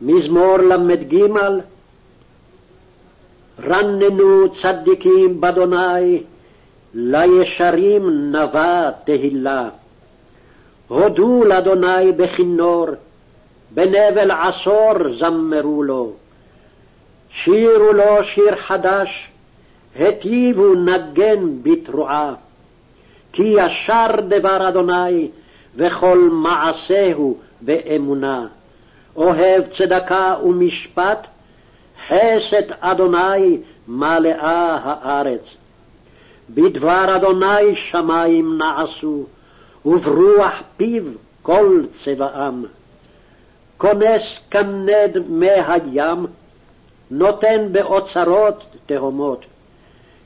מזמור ל"ג רננו צדיקים באדוני, לישרים נבע תהילה. הודו לאדוני בכינור, בנבל עשור זמרו לו. שירו לו שיר חדש, היטיבו נגן בתרועה. כי ישר דבר אדוני, וכל מעשהו באמונה. אוהב צדקה ומשפט, חסד אדוני מלאה הארץ. בדבר אדוני שמים נעשו, וברוח פיו כל צבאם. כונס כנד מי הים, נותן באוצרות תהומות.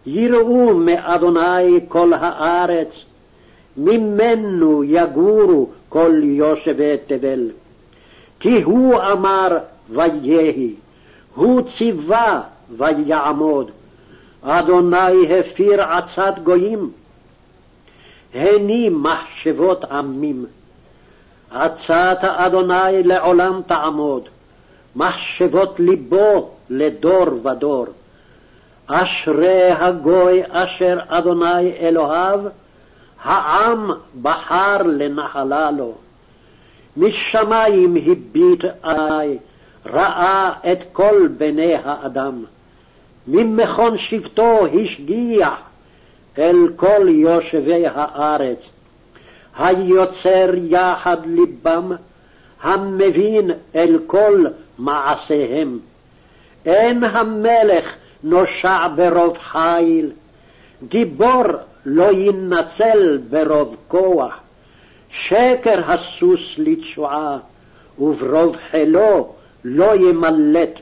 יראו מאדוני כל הארץ, ממנו יגורו כל יושבי תבל. כי הוא אמר ויהי, הוא ציווה ויעמוד. אדוני הפיר עצת גויים, הני מחשבות עמים. עצת אדוני לעולם תעמוד, מחשבות ליבו לדור ודור. אשרי הגוי אשר אדוני אלוהיו, העם בחר לנחלה לו. משמיים הביט עלי, ראה את כל בני האדם. ממכון שבטו השגיח אל כל יושבי הארץ. היוצר יחד ליבם, המבין אל כל מעשיהם. אין המלך נושע ברוב חיל, גיבור לא ינצל ברוב כוח. שקר הסוס לתשועה, וברוב חילו לא ימלט.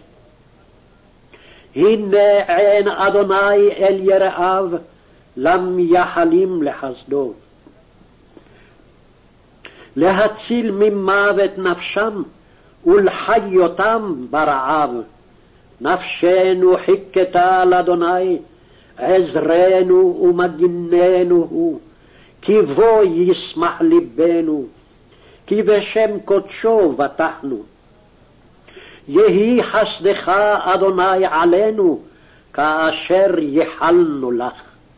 הנה עין אדוני אל יראיו, למייחלים לחסדו. להציל ממוות נפשם, ולחיותם ברעב. נפשנו חיכתה לאדוני, עזרנו ומגיננו הוא. כי בו ישמח לבנו, כי בשם קודשו בטחנו. יהי חסדך, אדוני, עלינו, כאשר ייחלנו לך.